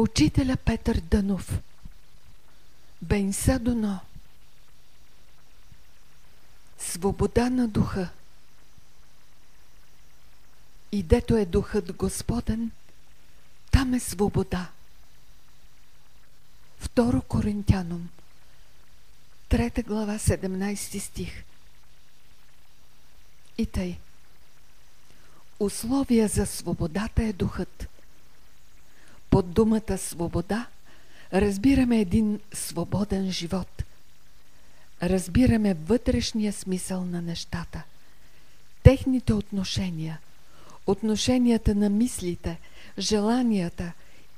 Учителя Петър Дънов. Бенса Доно Свобода на духа. И дето е духът Господен, там е свобода. Второ Коринтянум. Трета глава, 17 стих. И тъй. Условия за свободата е духът – под думата свобода разбираме един свободен живот. Разбираме вътрешния смисъл на нещата. Техните отношения, отношенията на мислите, желанията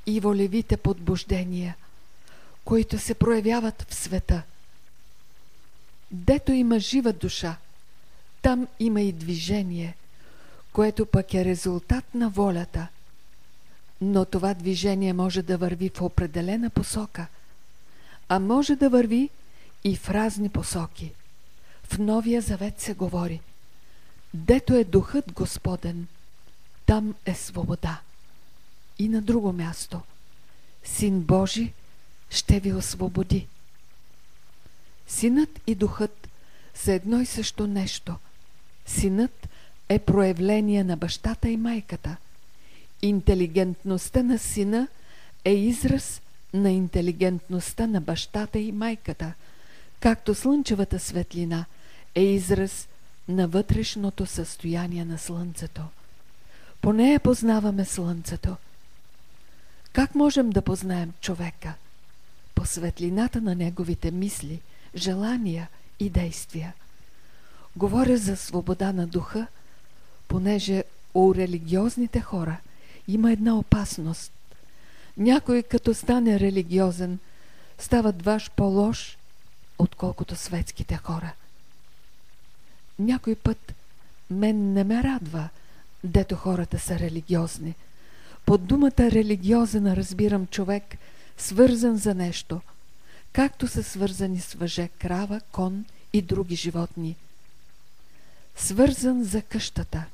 и волевите подбуждения, които се проявяват в света. Дето има жива душа, там има и движение, което пък е резултат на волята – но това движение може да върви в определена посока, а може да върви и в разни посоки. В Новия Завет се говори Дето е Духът Господен, там е свобода. И на друго място Син Божи ще ви освободи. Синът и Духът са едно и също нещо. Синът е проявление на бащата и майката – Интелигентността на сина е израз на интелигентността на бащата и майката, както слънчевата светлина е израз на вътрешното състояние на слънцето. По нея познаваме слънцето. Как можем да познаем човека? По светлината на неговите мисли, желания и действия. Говоря за свобода на духа, понеже у религиозните хора – има една опасност. Някой като стане религиозен, става дваш по-лош, отколкото светските хора. Някой път мен не ме радва, дето хората са религиозни. Под думата религиозен разбирам човек, свързан за нещо, както са свързани с въже, крава, кон и други животни. Свързан за къщата.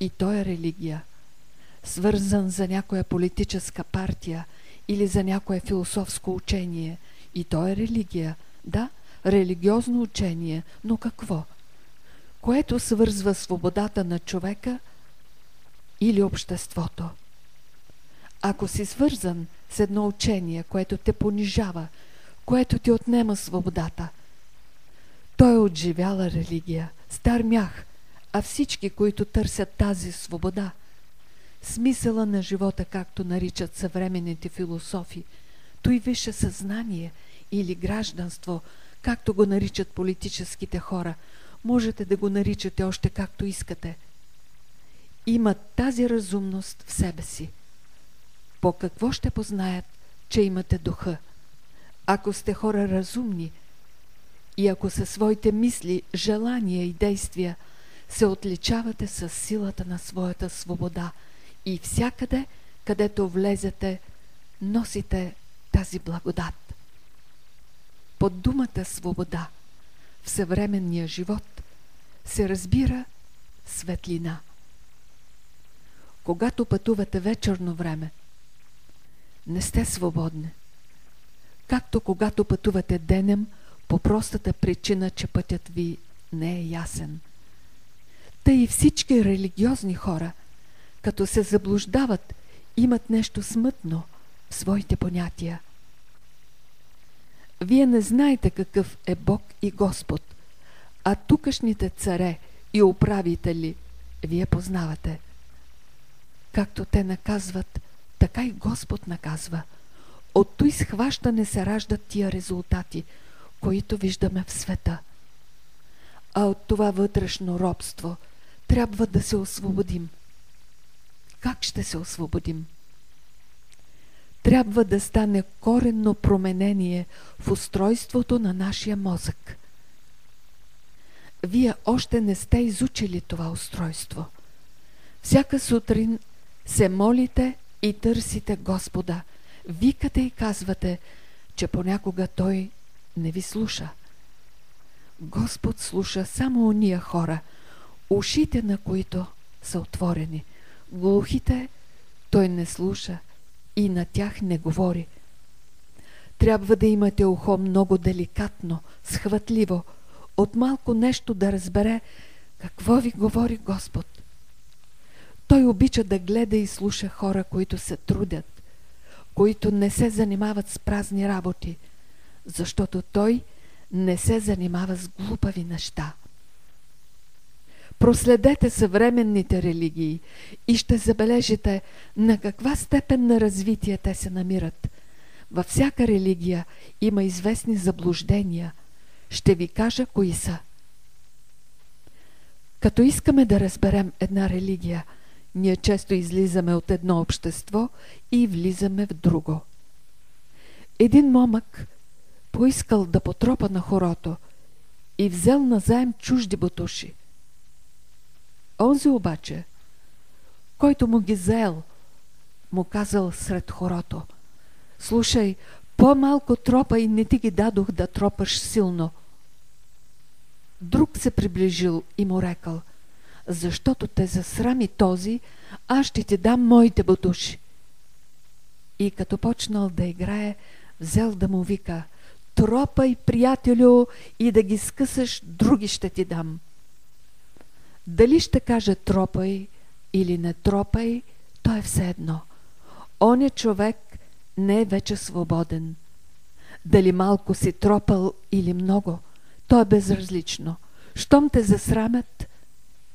И то е религия свързан за някоя политическа партия или за някое философско учение. И то е религия. Да, религиозно учение, но какво? Което свързва свободата на човека или обществото. Ако си свързан с едно учение, което те понижава, което ти отнема свободата, той е отживяла религия, стар мях, а всички, които търсят тази свобода – смисъла на живота, както наричат съвременните философи, той висше съзнание или гражданство, както го наричат политическите хора. Можете да го наричате още както искате. Имат тази разумност в себе си. По какво ще познаят, че имате духа? Ако сте хора разумни и ако със своите мисли, желания и действия се отличавате с силата на своята свобода – и всякъде, където влезете, носите тази благодат. Под думата свобода в съвременния живот се разбира светлина. Когато пътувате вечерно време, не сте свободни. Както когато пътувате денем, по простата причина, че пътят ви не е ясен. Тъй и всички религиозни хора – като се заблуждават, имат нещо смътно в своите понятия. Вие не знаете какъв е Бог и Господ, а тукашните царе и управители вие познавате. Както те наказват, така и Господ наказва. От той схващане се раждат тия резултати, които виждаме в света. А от това вътрешно робство трябва да се освободим – как ще се освободим? Трябва да стане коренно променение в устройството на нашия мозък. Вие още не сте изучили това устройство. Всяка сутрин се молите и търсите Господа. Викате и казвате, че понякога Той не ви слуша. Господ слуша само уния хора, ушите на които са отворени – глухите той не слуша и на тях не говори. Трябва да имате ухо много деликатно, схватливо, от малко нещо да разбере какво ви говори Господ. Той обича да гледа и слуша хора, които се трудят, които не се занимават с празни работи, защото Той не се занимава с глупави неща. Проследете съвременните религии и ще забележите на каква степен на развитие те се намират. Във всяка религия има известни заблуждения. Ще ви кажа кои са. Като искаме да разберем една религия, ние често излизаме от едно общество и влизаме в друго. Един момък поискал да потропа на хорото и взел назаем чужди бутуши. Онзи обаче, който му ги заел, му казал сред хорото, слушай, по-малко тропа и не ти ги дадох да тропаш силно. Друг се приближил и му рекал, защото те засрами този, аз ще ти дам моите бутуши. И като почнал да играе, взел да му вика, тропай, приятелю, и да ги скъсаш, други ще ти дам. Дали ще каже тропай или не тропай, то е все едно. Оня човек не е вече свободен. Дали малко си тропал или много, то е безразлично. Щом те засрамят,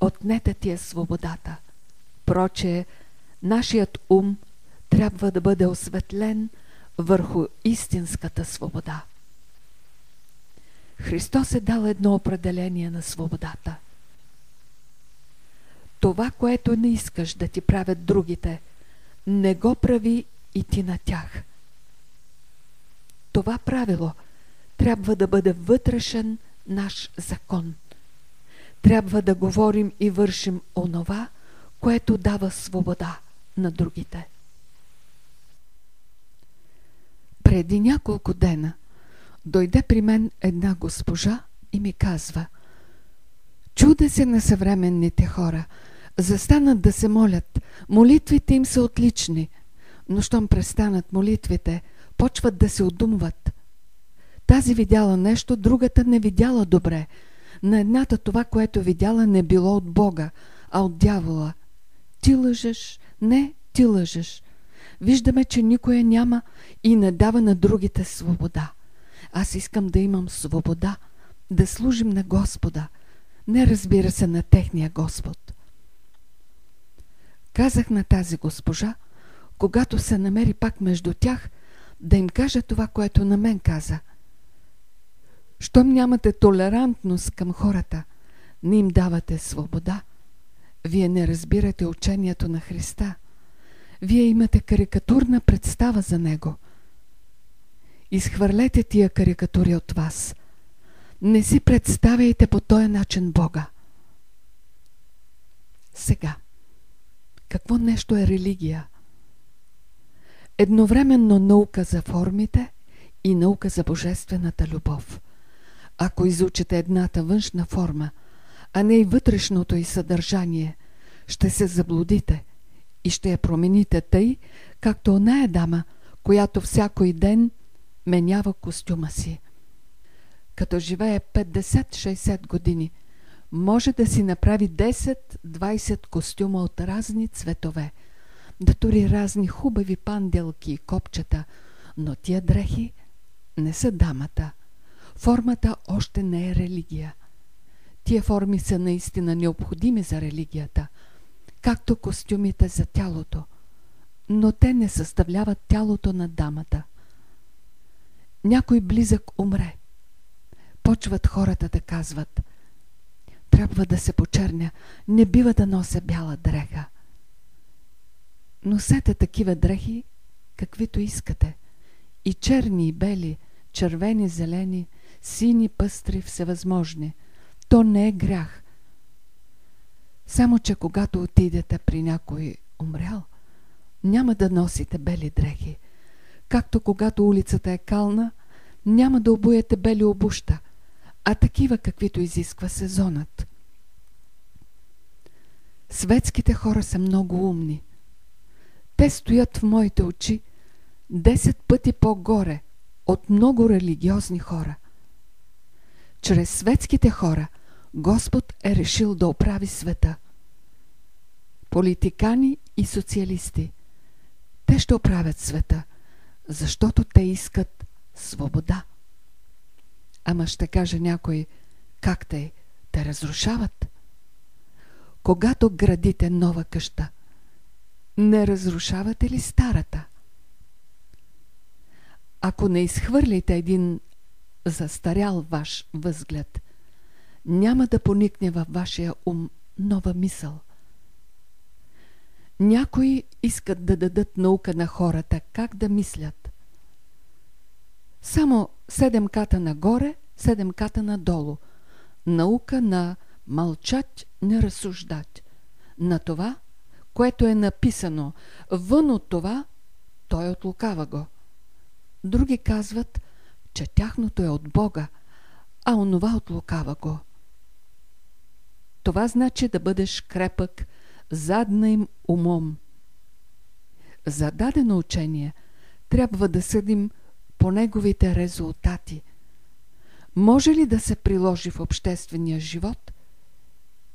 отнете ти е свободата. Проче, нашият ум трябва да бъде осветлен върху истинската свобода. Христос е дал едно определение на свободата – това, което не искаш да ти правят другите, не го прави и ти на тях. Това правило трябва да бъде вътрешен наш закон. Трябва да говорим и вършим онова, което дава свобода на другите. Преди няколко дена дойде при мен една госпожа и ми казва Чуда се на съвременните хора – застанат да се молят. Молитвите им са отлични, но щом престанат молитвите, почват да се отдумват. Тази видяла нещо, другата не видяла добре. На едната това, което видяла, не било от Бога, а от дявола. Ти лъжеш, не, ти лъжеш. Виждаме, че никоя няма и не дава на другите свобода. Аз искам да имам свобода, да служим на Господа. Не разбира се на техния Господ. Казах на тази госпожа, когато се намери пак между тях, да им кажа това, което на мен каза. Щом нямате толерантност към хората, не им давате свобода, вие не разбирате учението на Христа. Вие имате карикатурна представа за Него. Изхвърлете тия карикатури от вас. Не си представяйте по този начин Бога. Сега. Какво нещо е религия? Едновременно наука за формите и наука за божествената любов. Ако изучите едната външна форма, а не и вътрешното и съдържание, ще се заблудите и ще я промените тъй, както оная дама, която всякой ден менява костюма си. Като живее 50-60 години – може да си направи 10-20 костюма от разни цветове, да тури разни хубави панделки и копчета, но тия дрехи не са дамата. Формата още не е религия. Тия форми са наистина необходими за религията, както костюмите за тялото, но те не съставляват тялото на дамата. Някой близък умре. Почват хората да казват – трябва да се почерня. Не бива да нося бяла дреха. Носете такива дрехи, каквито искате. И черни, и бели, червени, зелени, сини, пъстри, всевъзможни. То не е грях. Само, че когато отидете при някой умрял, няма да носите бели дрехи. Както когато улицата е кална, няма да обуете бели обуща, а такива каквито изисква сезонът. Светските хора са много умни. Те стоят в моите очи десет пъти по-горе от много религиозни хора. Чрез светските хора Господ е решил да оправи света. Политикани и социалисти. Те ще оправят света, защото те искат свобода. Ама ще каже някой, как те, те разрушават. Когато градите нова къща, не разрушавате ли старата? Ако не изхвърлите един застарял ваш възглед, няма да поникне във вашия ум нова мисъл. Някои искат да дадат наука на хората как да мислят. Само седем ката нагоре, седем ката надолу. Наука на мълчать, не разсуждать. На това, което е написано вън от това, той отлукава го. Други казват, че тяхното е от Бога, а онова отлукава го. Това значи да бъдеш крепък, задна им умом. За дадено учение трябва да съдим по неговите резултати. Може ли да се приложи в обществения живот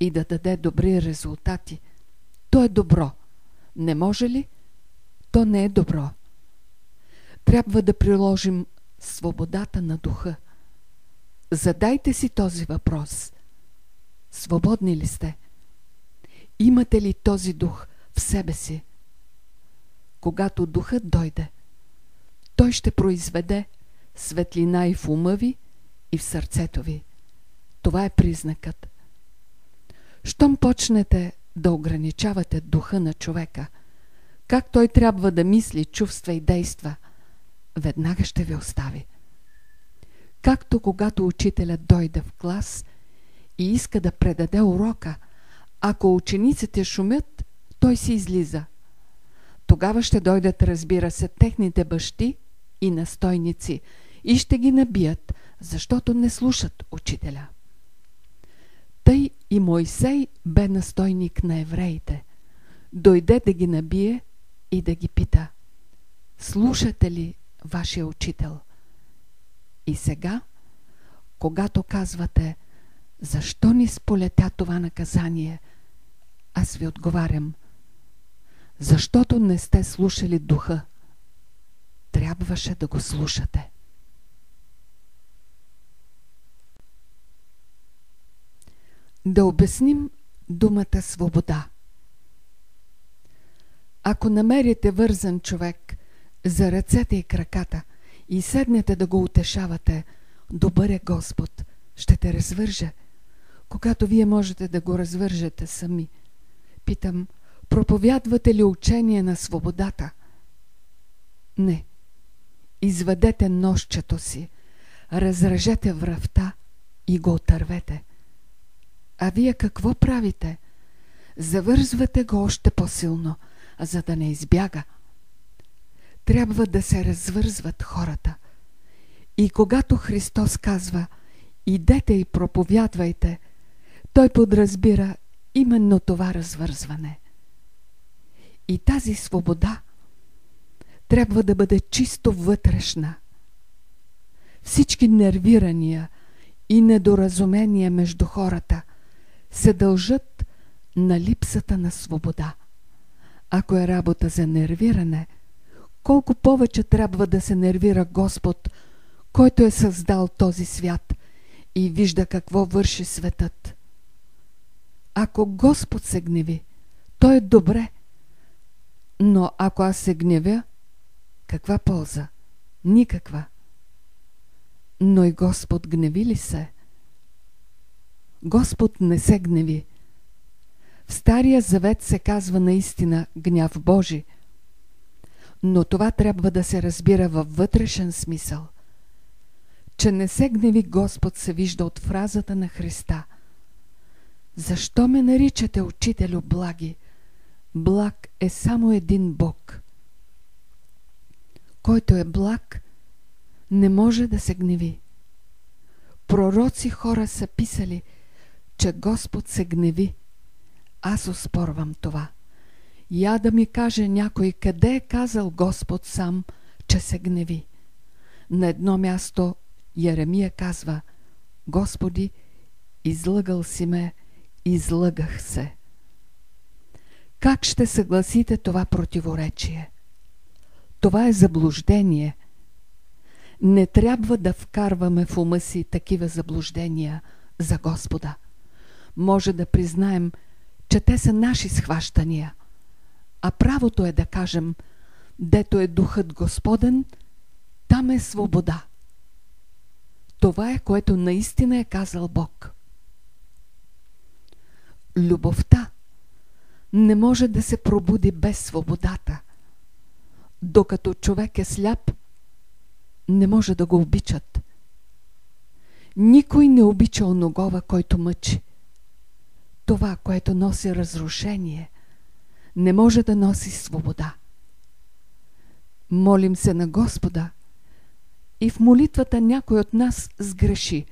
и да даде добри резултати? То е добро. Не може ли? То не е добро. Трябва да приложим свободата на духа. Задайте си този въпрос. Свободни ли сте? Имате ли този дух в себе си? Когато духът дойде, той ще произведе светлина и в ума ви, и в сърцето ви. Това е признакът. Щом почнете да ограничавате духа на човека, как той трябва да мисли, чувства и действа, веднага ще ви остави. Както когато учителят дойде в клас и иска да предаде урока, ако учениците шумят, той си излиза. Тогава ще дойдат, разбира се, техните бащи и настойници и ще ги набият, защото не слушат учителя. Тъй и Мойсей бе настойник на евреите. Дойде да ги набие и да ги пита. Слушате ли вашия учител? И сега, когато казвате, защо ни сполетя това наказание, аз ви отговарям, защото не сте слушали духа. Трябваше да го слушате. Да обясним думата свобода. Ако намерите вързан човек за ръцете и краката и седнете да го утешавате, добър е Господ, ще те развърже, когато вие можете да го развържете сами. Питам, проповядвате ли учение на свободата? Не. Извадете нощчето си, разрежете връвта и го отървете. А вие какво правите? Завързвате го още по-силно, за да не избяга. Трябва да се развързват хората. И когато Христос казва «Идете и проповядвайте», той подразбира именно това развързване. И тази свобода трябва да бъде чисто вътрешна. Всички нервирания и недоразумения между хората – се дължат на липсата на свобода. Ако е работа за нервиране, колко повече трябва да се нервира Господ, който е създал този свят и вижда какво върши светът. Ако Господ се гневи, то е добре. Но ако аз се гневя, каква полза? Никаква. Но и Господ гневи ли се? Господ не се гневи. В Стария завет се казва наистина гняв Божи, но това трябва да се разбира във вътрешен смисъл. Че не се гневи Господ се вижда от фразата на Христа. Защо ме наричате учителю благи? Благ е само един Бог. Който е благ, не може да се гневи. Пророци хора са писали – че Господ се гневи. Аз оспорвам това. Я да ми каже някой къде е казал Господ сам, че се гневи. На едно място Еремия казва Господи, излъгал си ме, излъгах се. Как ще съгласите това противоречие? Това е заблуждение. Не трябва да вкарваме в ума си такива заблуждения за Господа. Може да признаем, че те са наши схващания. А правото е да кажем, дето е духът Господен, там е свобода. Това е което наистина е казал Бог. Любовта не може да се пробуди без свободата. Докато човек е сляп, не може да го обичат. Никой не обича оногова, който мъчи. Това, което носи разрушение, не може да носи свобода. Молим се на Господа и в молитвата някой от нас сгреши,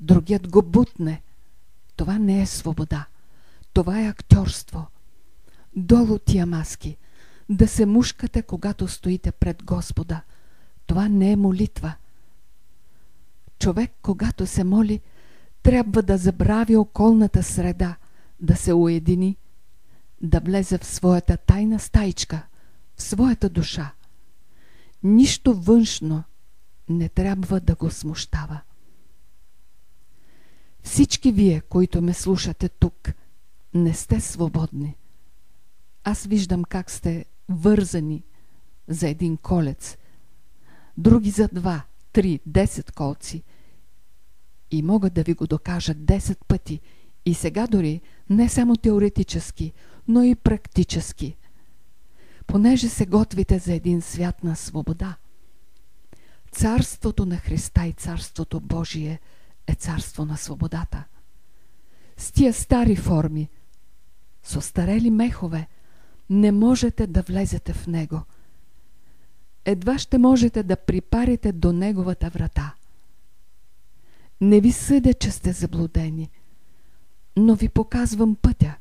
другият го бутне. Това не е свобода. Това е актьорство. Долу тия маски. Да се мушкате, когато стоите пред Господа. Това не е молитва. Човек, когато се моли, трябва да забрави околната среда, да се уедини, да влезе в своята тайна стайчка, в своята душа. Нищо външно не трябва да го смущава. Всички вие, които ме слушате тук, не сте свободни. Аз виждам как сте вързани за един колец, други за два, три, десет колци. И мога да ви го докажа десет пъти. И сега дори не само теоретически, но и практически. Понеже се готвите за един свят на свобода. Царството на Христа и Царството Божие е царство на свободата. С тия стари форми, с остарели мехове, не можете да влезете в него. Едва ще можете да припарите до неговата врата. Не ви съдя, че сте заблудени, но ви показвам пътя,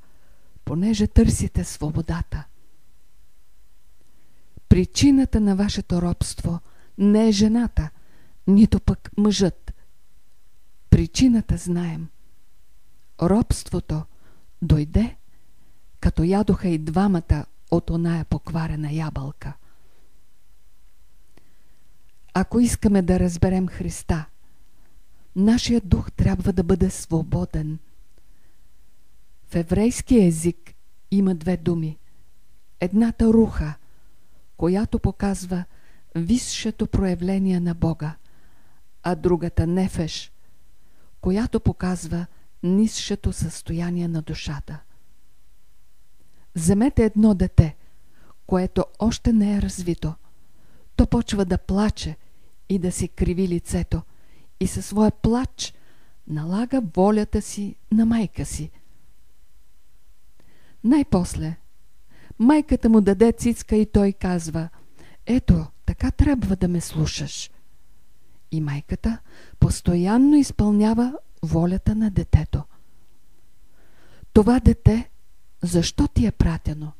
понеже търсите свободата. Причината на вашето робство не е жената, нито пък мъжът. Причината знаем. Робството дойде като ядоха и двамата от оная покварена ябълка. Ако искаме да разберем Христа, нашия дух трябва да бъде свободен. В еврейски език има две думи. Едната руха, която показва висшето проявление на Бога, а другата нефеш, която показва нисшето състояние на душата. Вземете едно дете, което още не е развито. То почва да плаче и да си криви лицето и със своя плач налага волята си на майка си. Най-после майката му даде цицка и той казва «Ето, така трябва да ме слушаш». И майката постоянно изпълнява волята на детето. Това дете защо ти е пратено?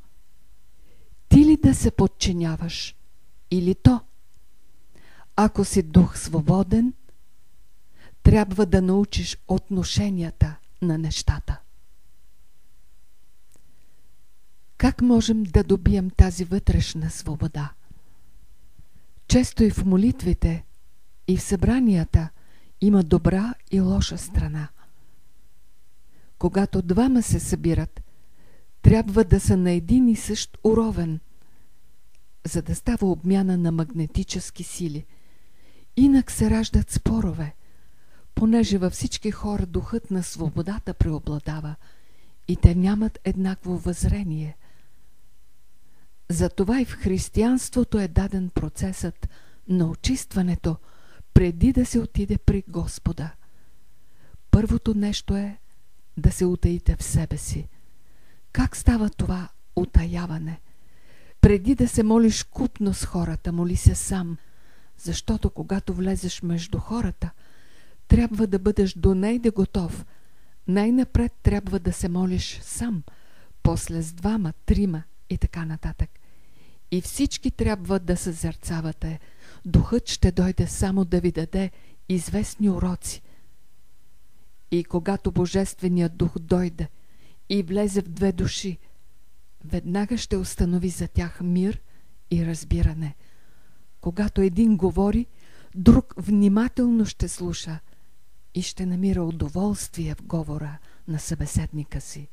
Ти ли да се подчиняваш? Или то? Ако си дух свободен, трябва да научиш отношенията на нещата. Как можем да добием тази вътрешна свобода? Често и в молитвите, и в събранията има добра и лоша страна. Когато двама се събират, трябва да са на един и същ уровен, за да става обмяна на магнетически сили. Инак се раждат спорове, понеже във всички хора духът на свободата преобладава и те нямат еднакво въззрение. Затова и в християнството е даден процесът на очистването, преди да се отиде при Господа. Първото нещо е да се утаите в себе си – как става това утаяване? Преди да се молиш купно с хората, моли се сам, защото когато влезеш между хората, трябва да бъдеш до найде готов. Най-напред трябва да се молиш сам, после с двама, трима и така нататък. И всички трябва да съзерцавате духът ще дойде само да ви даде известни уроци. И когато Божественият дух дойде и влезе в две души, веднага ще установи за тях мир и разбиране. Когато един говори, друг внимателно ще слуша и ще намира удоволствие в говора на събеседника си.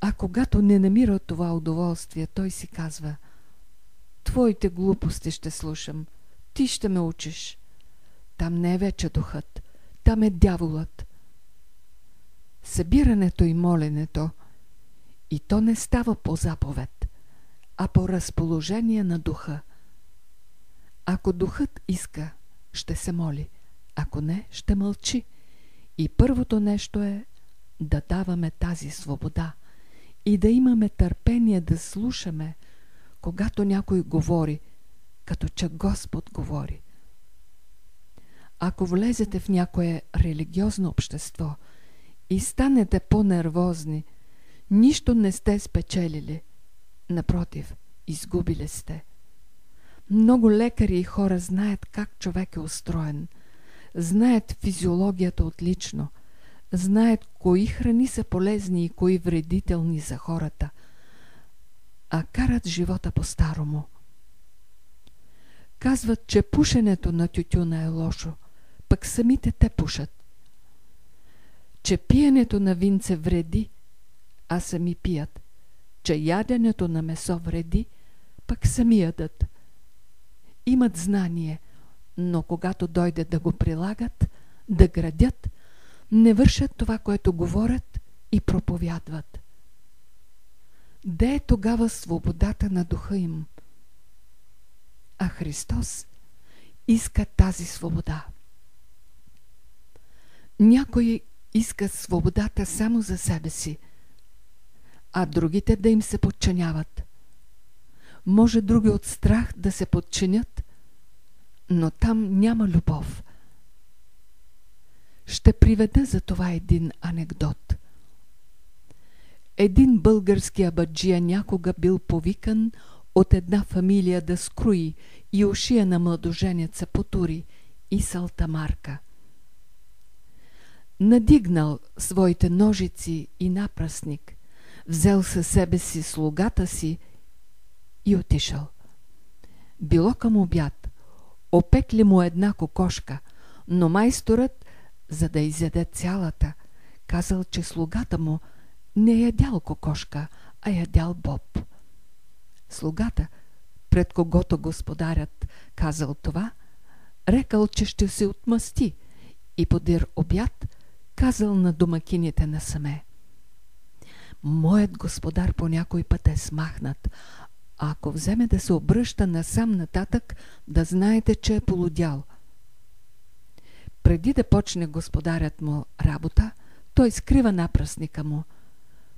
А когато не намира това удоволствие, той си казва Твоите глупости ще слушам, ти ще ме учиш. Там не е вече духът, там е дяволът. Събирането и моленето и то не става по заповед, а по разположение на духа. Ако духът иска, ще се моли, ако не, ще мълчи. И първото нещо е да даваме тази свобода и да имаме търпение да слушаме, когато някой говори, като че Господ говори. Ако влезете в някое религиозно общество и станете по-нервозни, нищо не сте спечелили. Напротив, изгубили сте. Много лекари и хора знаят как човек е устроен, знаят физиологията отлично, знаят кои храни са полезни и кои вредителни за хората, а карат живота по-старому. Казват, че пушенето на тютюна е лошо, пък самите те пушат. Че пиенето на винце вреди, а сами пият. Че яденето на месо вреди, пък сами ядат. Имат знание, но когато дойде да го прилагат, да градят, не вършат това, което говорят и проповядват. Де е тогава свободата на духа им? А Христос иска тази свобода. Някои искат свободата само за себе си, а другите да им се подчиняват. Може други от страх да се подчинят, но там няма любов. Ще приведа за това един анекдот. Един български абаджия някога бил повикан от една фамилия да скруи и ушия на младоженеца потури и салтамарка. Надигнал своите ножици и напръсник, взел със себе си слугата си и отишъл. Било към обяд. Опекли му една кокошка, но майсторът, за да изяде цялата, казал, че слугата му не е ядял кокошка, а е ядял боб. Слугата, пред когото господарят казал това, рекал, че ще се отмъсти и подир обяд казал на домакините насаме. Моят господар по някой път е смахнат, а ако вземе да се обръща насам нататък, да знаете, че е полудял. Преди да почне господарят му работа, той скрива напръсника му.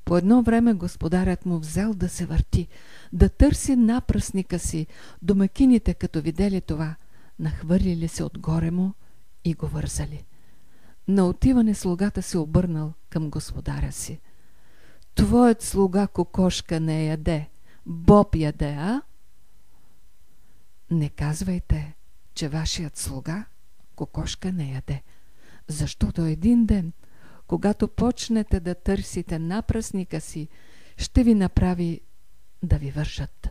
По едно време господарят му взел да се върти, да търси напръсника си. Домакините, като видели това, нахвърлили се отгоре му и го вързали. На отиване слугата се обърнал към господаря си. Твоят слуга кокошка не яде, Боб яде, а? Не казвайте, че вашият слуга кокошка не яде, защото един ден, когато почнете да търсите напрасника си, ще ви направи да ви вършат.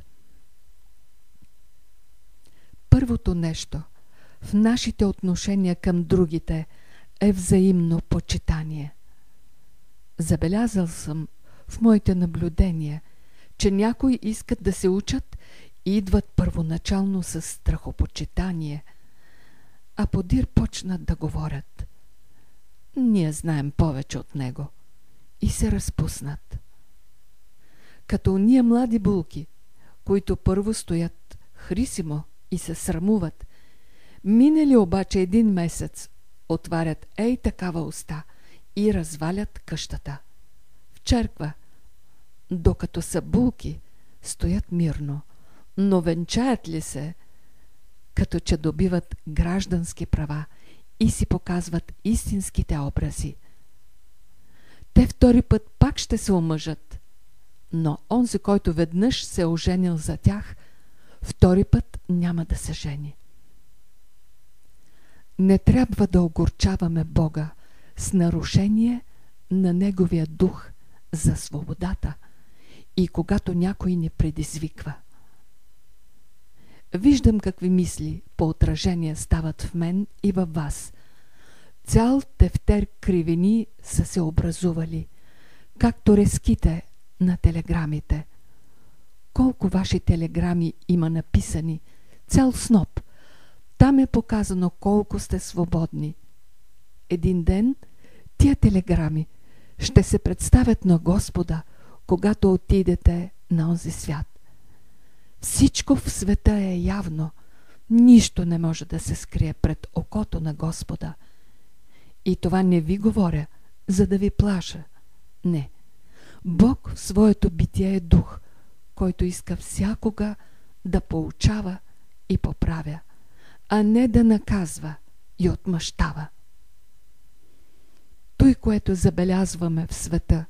Първото нещо в нашите отношения към другите е взаимно почитание. Забелязал съм в моите наблюдения, че някои искат да се учат и идват първоначално с страхопочитание, а подир почнат да говорят. Ние знаем повече от него и се разпуснат. Като уния млади булки, които първо стоят хрисимо и се срамуват, минали обаче един месец, отварят ей такава уста и развалят къщата. В черква, докато са булки, стоят мирно, но венчаят ли се, като че добиват граждански права и си показват истинските образи. Те втори път пак ще се омъжат, но онзи, който веднъж се е оженил за тях, втори път няма да се жени. Не трябва да огорчаваме Бога с нарушение на Неговия дух за свободата и когато някой не предизвиква. Виждам какви мисли по отражение стават в мен и във вас. Цял тефтер кривини са се образували, както резките на телеграмите. Колко ваши телеграми има написани? Цял сноп. Там е показано колко сте свободни. Един ден тия телеграми ще се представят на Господа, когато отидете на онзи свят. Всичко в света е явно. Нищо не може да се скрие пред окото на Господа. И това не ви говоря, за да ви плаша. Не. Бог в своето битие е дух, който иска всякога да поучава и поправя, а не да наказва и отмъщава. Той, което забелязваме в света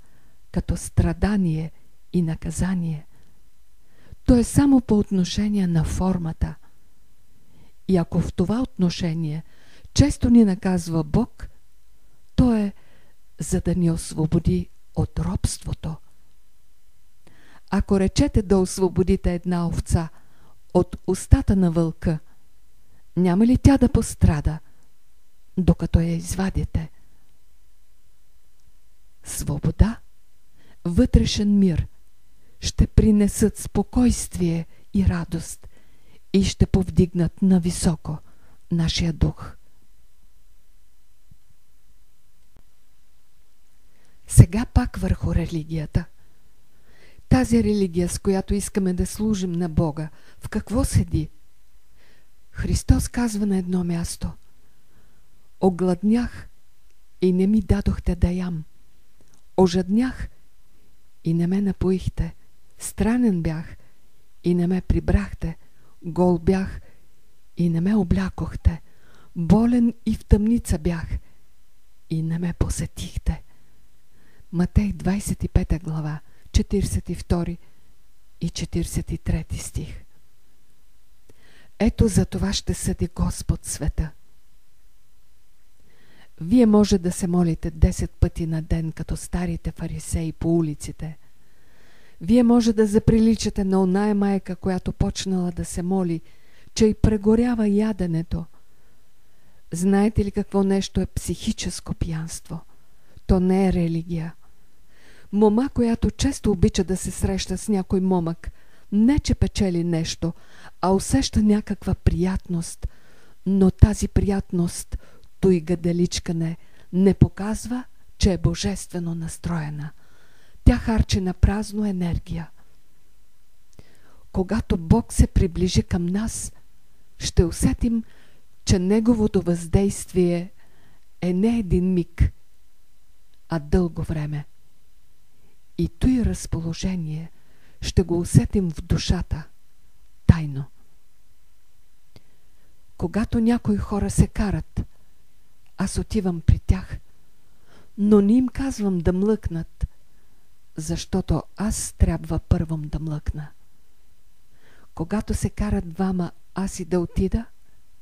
като страдание и наказание – то е само по отношение на формата. И ако в това отношение често ни наказва Бог, то е за да ни освободи от робството. Ако речете да освободите една овца от устата на вълка, няма ли тя да пострада, докато я извадите? Свобода, вътрешен мир – ще принесат спокойствие и радост и ще повдигнат на високо нашия дух. Сега пак върху религията. Тази религия, с която искаме да служим на Бога, в какво седи? Христос казва на едно място Огладнях и не ми дадохте да ям. Ожаднях и не ме напоихте. Странен бях и не ме прибрахте. Гол бях и не ме облякохте. Болен и в тъмница бях и не ме посетихте. Матей 25 глава, 42 и 43 стих. Ето за това ще съди Господ света. Вие може да се молите 10 пъти на ден, като старите фарисеи по улиците – вие може да заприличате на оная майка, която почнала да се моли, че и прегорява яденето. Знаете ли какво нещо е психическо пиянство? То не е религия. Мома, която често обича да се среща с някой момък, не че печели нещо, а усеща някаква приятност, но тази приятност, той гаделичкане, не показва, че е божествено настроена – тя харчи на празно енергия. Когато Бог се приближи към нас, ще усетим, че Неговото въздействие е не един миг, а дълго време. И той разположение ще го усетим в душата, тайно. Когато някои хора се карат, аз отивам при тях, но не им казвам да млъкнат, защото аз трябва първом да млъкна. Когато се карат двама аз и да отида,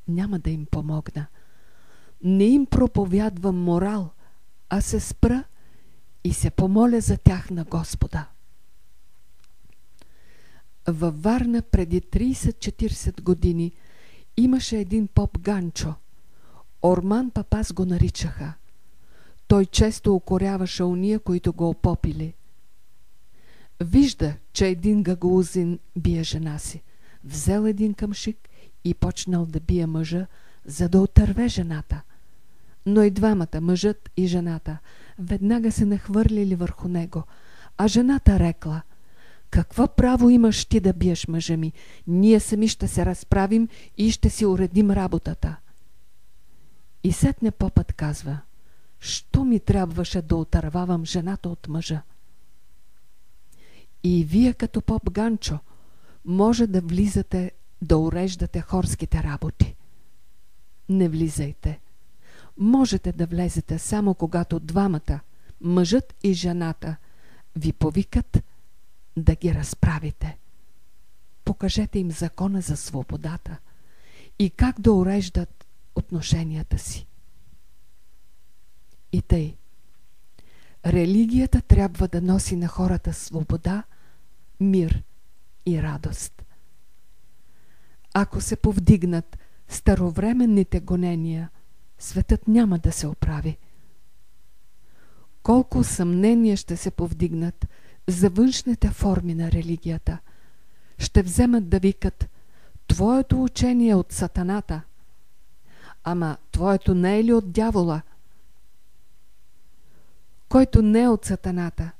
няма да им помогна. Не им проповядвам морал, а се спра и се помоля за тях на Господа. Във Варна преди 30-40 години имаше един поп Ганчо. Орман Папас го наричаха. Той често укоряваше уния, които го опопили – Вижда, че един гагаузин бие жена си. Взел един къмшик и почнал да бие мъжа, за да отърве жената. Но и двамата, мъжът и жената, веднага се нахвърлили върху него, а жената рекла «Какво право имаш ти да биеш мъжа ми? Ние сами ще се разправим и ще си уредим работата». И сетне попът казва «Що ми трябваше да отървавам жената от мъжа?» И вие като поп Ганчо може да влизате да уреждате хорските работи. Не влизайте. Можете да влезете само когато двамата, мъжът и жената, ви повикат да ги разправите. Покажете им закона за свободата и как да уреждат отношенията си. И тъй. Религията трябва да носи на хората свобода, мир и радост. Ако се повдигнат старовременните гонения, светът няма да се оправи. Колко съмнения ще се повдигнат за външните форми на религията. Ще вземат да викат Твоето учение е от сатаната. Ама твоето не е ли от дявола? Който не е от сатаната,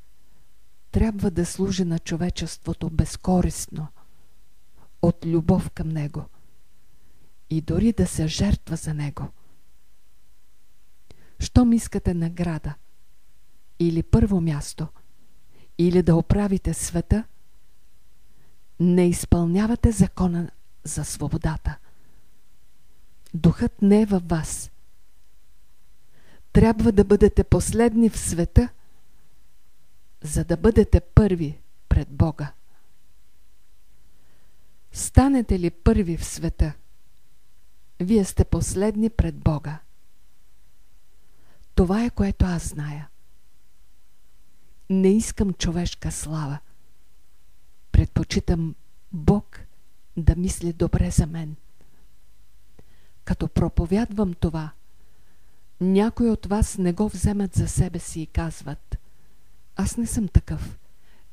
трябва да служи на човечеството безкористно, от любов към него и дори да се жертва за него. Щом искате награда или първо място, или да оправите света, не изпълнявате закона за свободата. Духът не е във вас. Трябва да бъдете последни в света, за да бъдете първи пред Бога. Станете ли първи в света, вие сте последни пред Бога. Това е което аз зная. Не искам човешка слава. Предпочитам Бог да мисли добре за мен. Като проповядвам това, някои от вас не го вземат за себе си и казват Аз не съм такъв.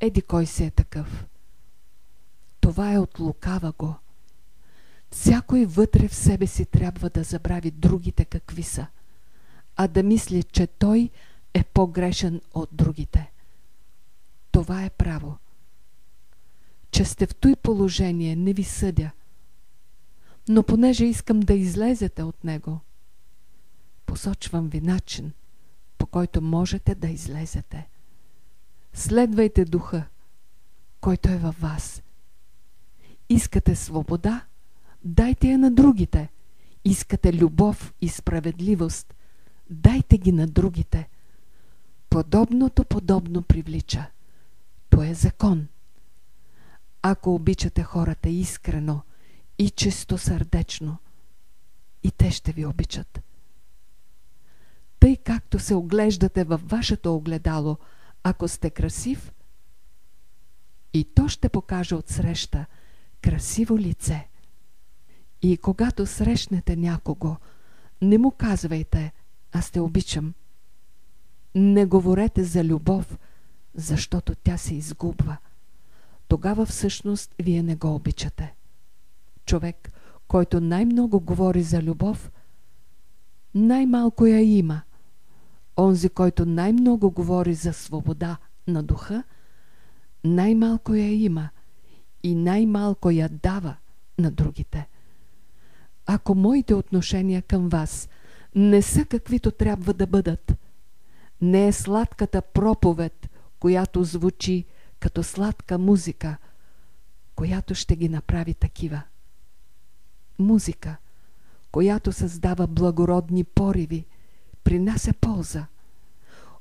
Еди кой си е такъв. Това е от лукава го. Всякой вътре в себе си трябва да забрави другите какви са, а да мисли, че той е по-грешен от другите. Това е право че сте в той положение, не ви съдя. Но понеже искам да излезете от него, посочвам ви начин, по който можете да излезете. Следвайте духа, който е във вас. Искате свобода? Дайте я на другите. Искате любов и справедливост? Дайте ги на другите. Подобното подобно привлича. То е закон ако обичате хората искрено и чисто сърдечно, и те ще ви обичат. Тъй както се оглеждате във вашето огледало, ако сте красив, и то ще покаже от среща красиво лице. И когато срещнете някого, не му казвайте, аз те обичам. Не говорете за любов, защото тя се изгубва тогава всъщност вие не го обичате. Човек, който най-много говори за любов, най-малко я има. Онзи, който най-много говори за свобода на духа, най-малко я има и най-малко я дава на другите. Ако моите отношения към вас не са каквито трябва да бъдат, не е сладката проповед, която звучи като сладка музика, която ще ги направи такива. Музика, която създава благородни пориви, принася полза.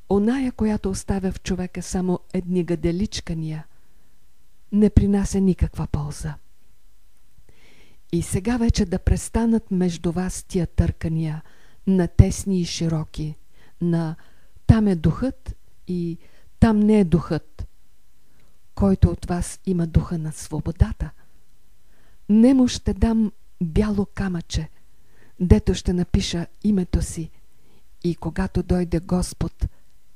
Оная, която оставя в човека само едни гаделичкания, не принася никаква полза. И сега вече да престанат между вас тия търкания на тесни и широки, на там е духът и там не е духът, който от вас има духа на свободата, не му ще дам бяло камъче, дето ще напиша името си и когато дойде Господ,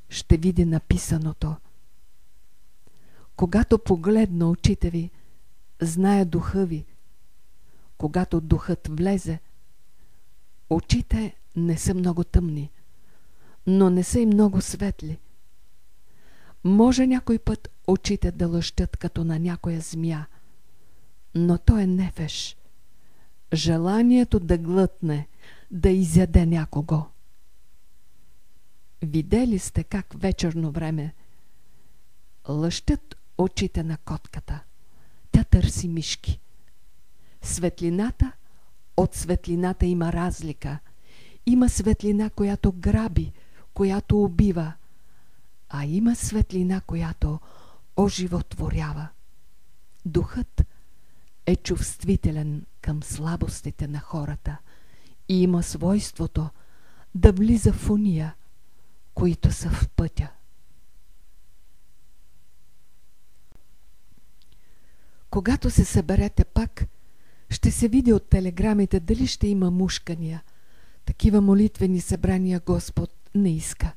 ще види написаното. Когато погледна очите ви, зная духа ви. Когато духът влезе, очите не са много тъмни, но не са и много светли – може някой път очите да лъщат като на някоя змия, но то е нефеш. Желанието да глътне, да изяде някого. Видели сте как вечерно време лъщат очите на котката. Тя търси мишки. Светлината от светлината има разлика. Има светлина, която граби, която убива, а има светлина, която оживотворява. Духът е чувствителен към слабостите на хората и има свойството да влиза в уния, които са в пътя. Когато се съберете пак, ще се види от телеграмите дали ще има мушкания. Такива молитвени събрания Господ не иска.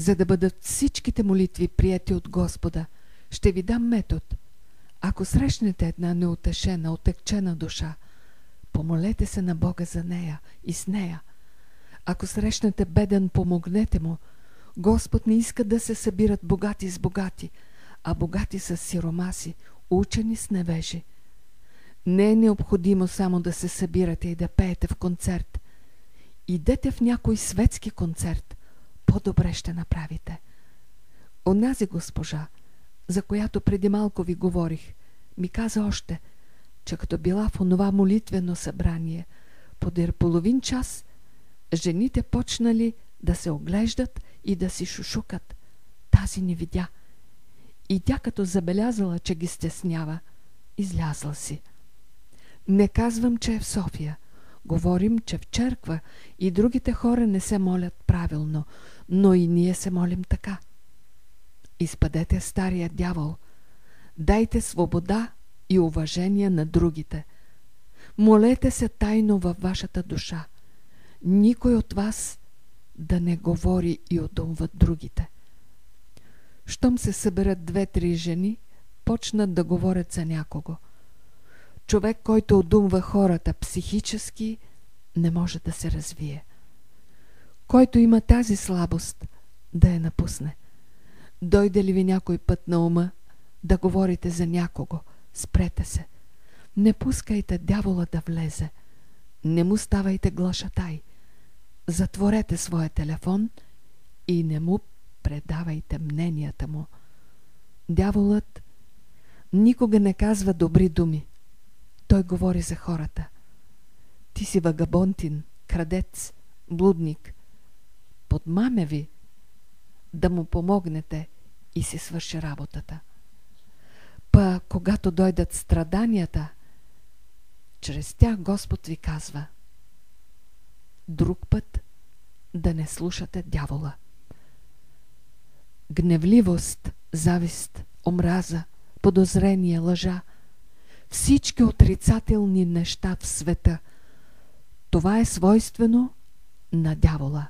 За да бъдат всичките молитви прияти от Господа, ще ви дам метод. Ако срещнете една неутешена, отекчена душа, помолете се на Бога за нея и с нея. Ако срещнете беден, помогнете му. Господ не иска да се събират богати с богати, а богати с сиромаси, учени с невежи. Не е необходимо само да се събирате и да пеете в концерт. Идете в някой светски концерт. По-добре ще направите. Онази госпожа, за която преди малко ви говорих, ми каза още, че като била в онова молитвено събрание, подир половин час, жените почнали да се оглеждат и да си шушукат. Тази не видя. И тя като забелязала, че ги стеснява, излязла си. Не казвам, че е в София. Говорим, че в черква и другите хора не се молят правилно, но и ние се молим така. Изпадете стария дявол. Дайте свобода и уважение на другите. Молете се тайно във вашата душа. Никой от вас да не говори и одумват другите. Щом се съберат две-три жени, почнат да говорят за някого – човек, който одумва хората психически, не може да се развие. Който има тази слабост, да я напусне. Дойде ли ви някой път на ума да говорите за някого, спрете се. Не пускайте дявола да влезе. Не му ставайте глашатай. Затворете своя телефон и не му предавайте мненията му. Дяволът никога не казва добри думи. Той говори за хората. Ти си вагабонтин, крадец, блудник. Подмаме ви да му помогнете и си свърши работата. Па, когато дойдат страданията, чрез тях Господ ви казва друг път да не слушате дявола. Гневливост, завист, омраза, подозрение, лъжа – всички отрицателни неща в света. Това е свойствено на дявола.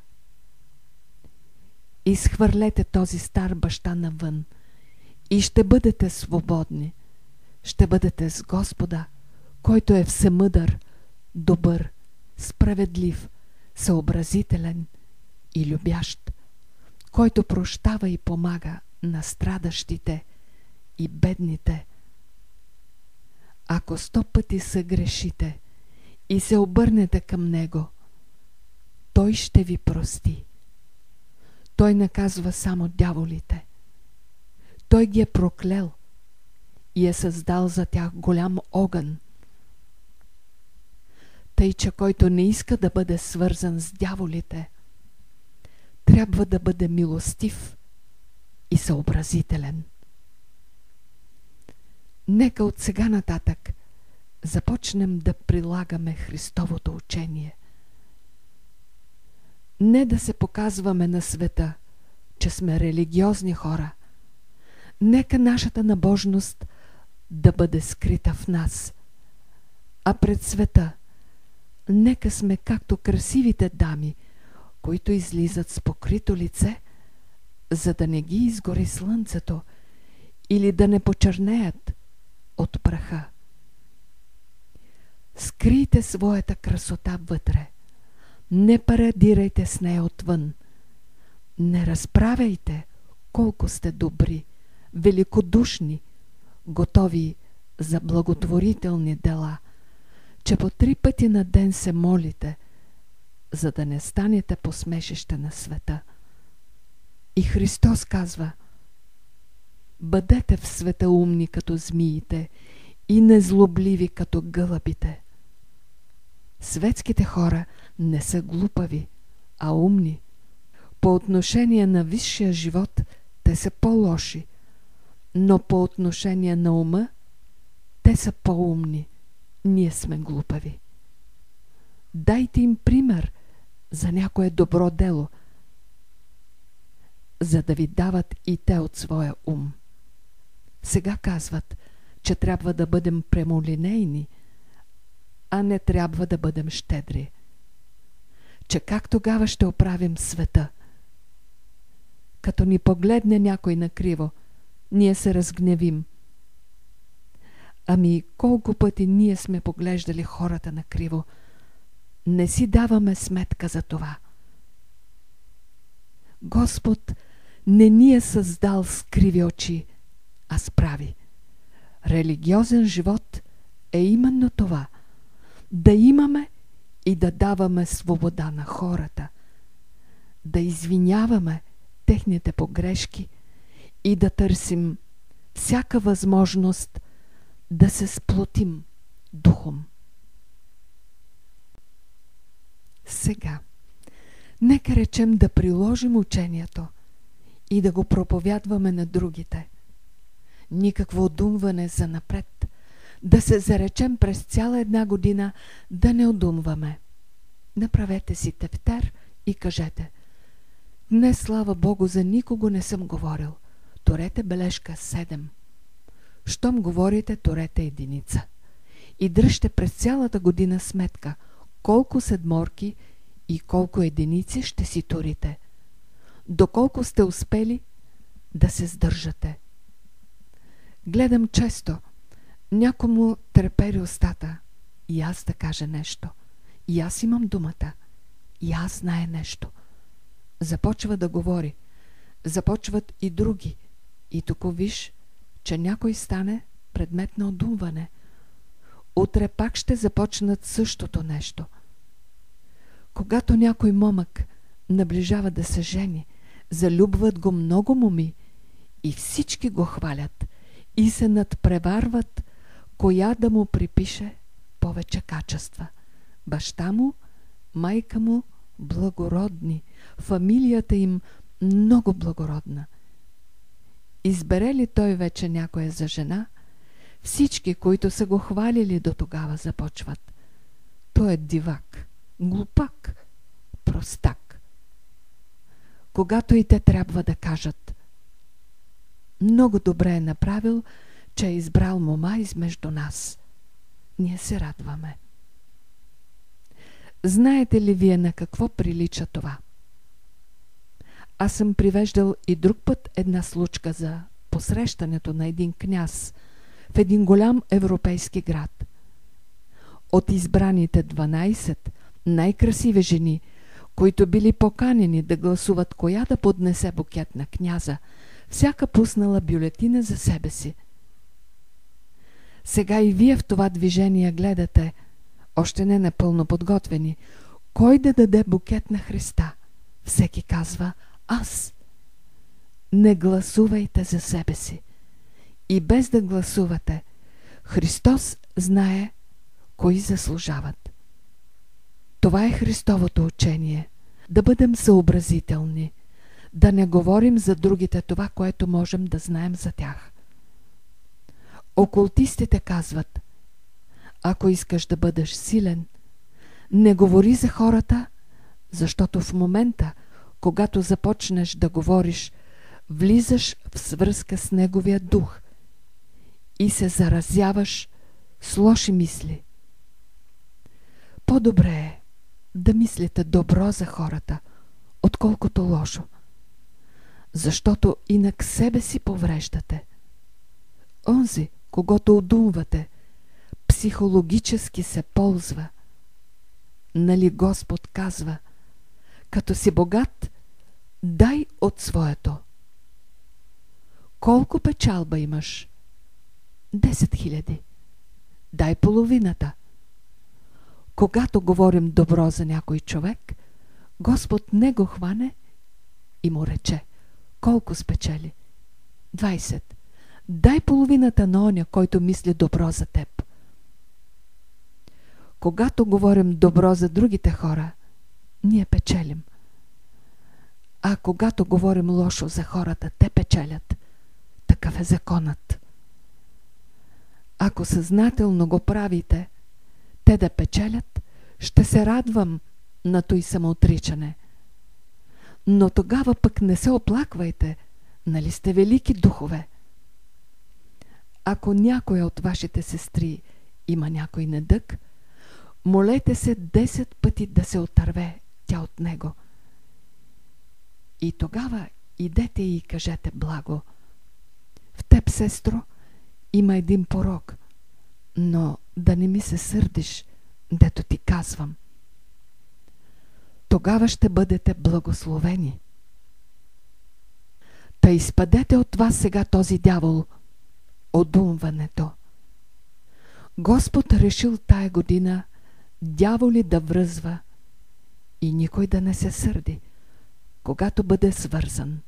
Изхвърлете този стар баща навън и ще бъдете свободни. Ще бъдете с Господа, който е всемъдър, добър, справедлив, съобразителен и любящ, който прощава и помага на страдащите и бедните – ако сто пъти съгрешите и се обърнете към Него, Той ще ви прости. Той наказва само дяволите. Той ги е проклел и е създал за тях голям огън. Тъй, че който не иска да бъде свързан с дяволите, трябва да бъде милостив и съобразителен. Нека от сега нататък започнем да прилагаме Христовото учение. Не да се показваме на света, че сме религиозни хора. Нека нашата набожност да бъде скрита в нас, а пред света нека сме както красивите дами, които излизат с покрито лице, за да не ги изгори слънцето или да не почернеят, от праха. Скрийте своята красота вътре. Не парадирайте с нея отвън. Не разправяйте колко сте добри, великодушни, готови за благотворителни дела, че по три пъти на ден се молите, за да не станете посмешище на света. И Христос казва – Бъдете в света умни като змиите и незлобливи като гълъбите. Светските хора не са глупави, а умни. По отношение на висшия живот те са по-лоши, но по отношение на ума те са по-умни. Ние сме глупави. Дайте им пример за някое добро дело, за да ви дават и те от своя ум. Сега казват, че трябва да бъдем премолинейни, а не трябва да бъдем щедри. Че как тогава ще оправим света? Като ни погледне някой накриво, ние се разгневим. Ами колко пъти ние сме поглеждали хората накриво, не си даваме сметка за това. Господ не ни е създал с криви очи, а справи. Религиозен живот е именно това – да имаме и да даваме свобода на хората, да извиняваме техните погрешки и да търсим всяка възможност да се сплотим духом. Сега, нека речем да приложим учението и да го проповядваме на другите. Никакво одумване за напред. Да се заречем през цяла една година да не одумваме. Направете си тефтер и кажете Днес, слава Богу, за никого не съм говорил. Торете бележка 7. Щом говорите, торете единица. И дръжте през цялата година сметка – колко седморки и колко единици ще си турите. Доколко сте успели да се сдържате. Гледам често. Някому търпери устата. И аз да кажа нещо. И аз имам думата. И аз знае нещо. Започва да говори. Започват и други. И тук виж, че някой стане предмет на одумване – утре пак ще започнат същото нещо. Когато някой момък наближава да се жени, залюбват го много моми и всички го хвалят и се надпреварват, коя да му припише повече качества. Баща му, майка му благородни, фамилията им много благородна. Избере ли той вече някоя за жена – всички, които са го хвалили до тогава, започват. Той е дивак, глупак, простак. Когато и те трябва да кажат много добре е направил, че е избрал мома измежду нас. Ние се радваме. Знаете ли вие на какво прилича това? Аз съм привеждал и друг път една случка за посрещането на един княз – в един голям европейски град. От избраните 12 най-красиви жени, които били поканени да гласуват коя да поднесе букет на княза, всяка пуснала бюлетина за себе си. Сега и вие в това движение гледате, още не напълно подготвени, кой да даде букет на Христа. Всеки казва аз. Не гласувайте за себе си и без да гласувате. Христос знае кои заслужават. Това е Христовото учение. Да бъдем съобразителни. Да не говорим за другите това, което можем да знаем за тях. Окултистите казват Ако искаш да бъдеш силен, не говори за хората, защото в момента, когато започнеш да говориш, влизаш в свръзка с неговия дух – и се заразяваш с лоши мисли. По-добре е да мислите добро за хората, отколкото лошо. Защото инак себе си повреждате. Онзи, когато удумвате, психологически се ползва. Нали Господ казва, като си богат, дай от своето. Колко печалба имаш? 10 хиляди. Дай половината. Когато говорим добро за някой човек, Господ не го хване и му рече, колко спечели? 20. Дай половината на оня, който мисли добро за теб. Когато говорим добро за другите хора, ние печелим. А когато говорим лошо за хората, те печелят. Такъв е законът. Ако съзнателно го правите, те да печелят, Ще се радвам на той самоотричане. Но тогава пък не се оплаквайте, нали сте велики духове. Ако някоя от вашите сестри има някой недък, молете се 10 пъти да се отърве тя от него. И тогава идете и кажете благо. В теб, сестро, има един порок, но да не ми се сърдиш, дето ти казвам. Тогава ще бъдете благословени. Та изпадете от вас сега този дявол, одумването. Господ решил тая година дяволи да връзва и никой да не се сърди, когато бъде свързан.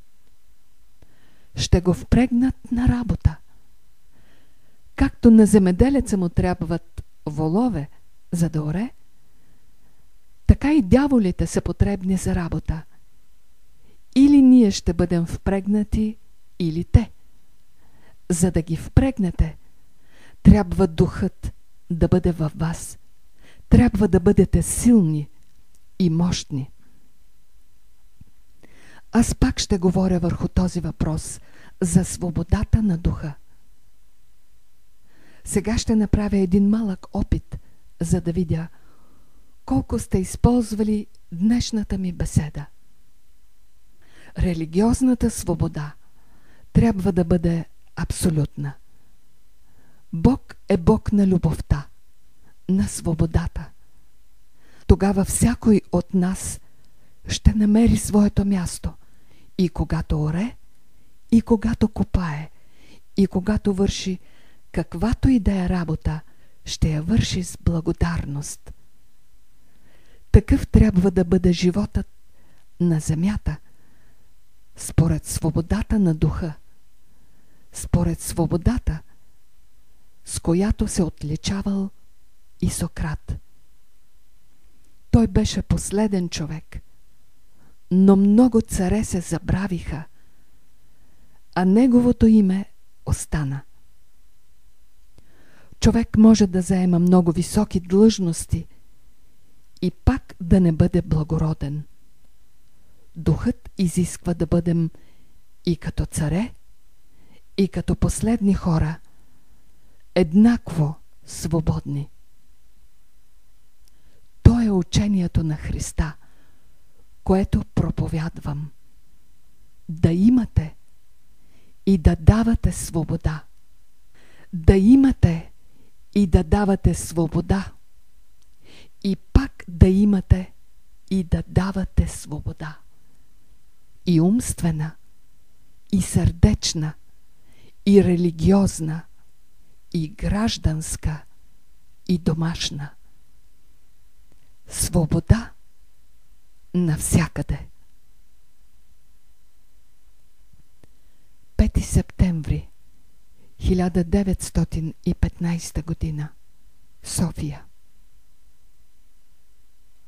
Ще го впрегнат на работа. Както на земеделеца му трябват волове, за да оре, така и дяволите са потребни за работа. Или ние ще бъдем впрегнати, или те. За да ги впрегнете, трябва духът да бъде във вас. Трябва да бъдете силни и мощни. Аз пак ще говоря върху този въпрос за свободата на духа. Сега ще направя един малък опит, за да видя колко сте използвали днешната ми беседа. Религиозната свобода трябва да бъде абсолютна. Бог е Бог на любовта, на свободата. Тогава всякой от нас ще намери своето място и когато оре, и когато копае, и когато върши каквато и да е работа, ще я върши с благодарност. Такъв трябва да бъде животът на земята, според свободата на духа, според свободата, с която се отличавал и Сократ. Той беше последен човек, но много царе се забравиха, а неговото име остана. Човек може да заема много високи длъжности и пак да не бъде благороден. Духът изисква да бъдем и като царе, и като последни хора, еднакво свободни. То е учението на Христа, което проповядвам. Да имате и да давате свобода. Да имате и да давате свобода. И пак да имате и да давате свобода. И умствена, и сърдечна, и религиозна, и гражданска, и домашна. Свобода навсякъде. 5 септември 1915 година София